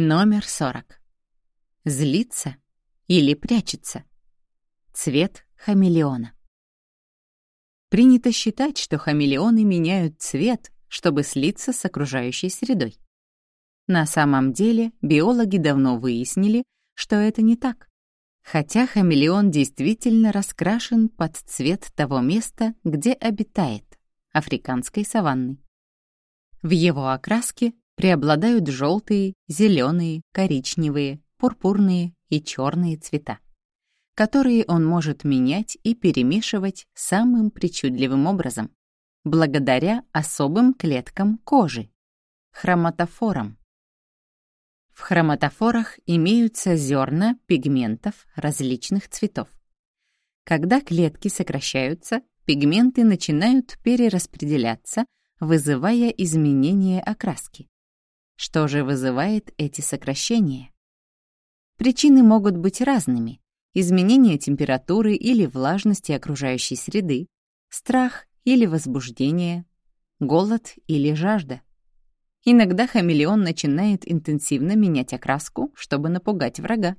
Номер 40. Злится или прячется? Цвет хамелеона. Принято считать, что хамелеоны меняют цвет, чтобы слиться с окружающей средой. На самом деле биологи давно выяснили, что это не так. Хотя хамелеон действительно раскрашен под цвет того места, где обитает, африканской саванны. В его окраске преобладают желтые, зеленые, коричневые, пурпурные и черные цвета, которые он может менять и перемешивать самым причудливым образом, благодаря особым клеткам кожи — хроматофорам. В хроматофорах имеются зерна пигментов различных цветов. Когда клетки сокращаются, пигменты начинают перераспределяться, вызывая изменение окраски. Что же вызывает эти сокращения? Причины могут быть разными. Изменение температуры или влажности окружающей среды, страх или возбуждение, голод или жажда. Иногда хамелеон начинает интенсивно менять окраску, чтобы напугать врага.